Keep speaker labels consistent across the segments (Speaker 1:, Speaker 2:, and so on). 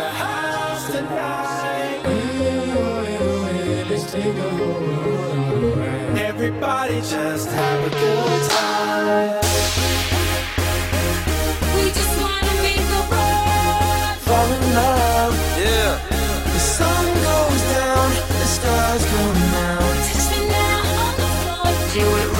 Speaker 1: the house tonight. Everybody just have a good time.
Speaker 2: We just wanna make the world
Speaker 1: fall in love.
Speaker 3: Yeah.
Speaker 1: The sun goes down, the stars come out.
Speaker 2: Touch me now on the floor. Do it.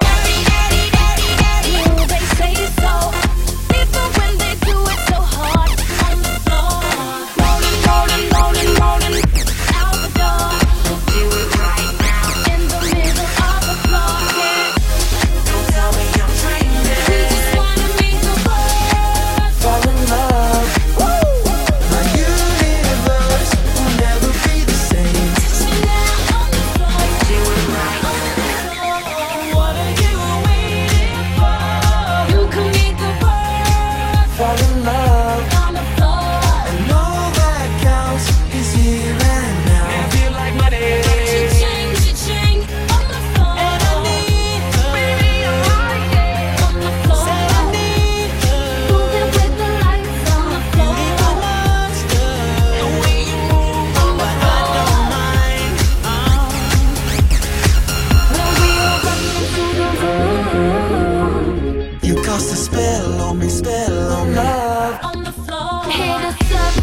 Speaker 1: cast a spell on me, spell on love.
Speaker 2: On the floor, hit us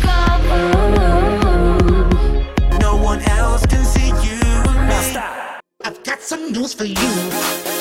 Speaker 2: up.
Speaker 1: No one else can see you
Speaker 3: and me.
Speaker 1: I've got some news for you.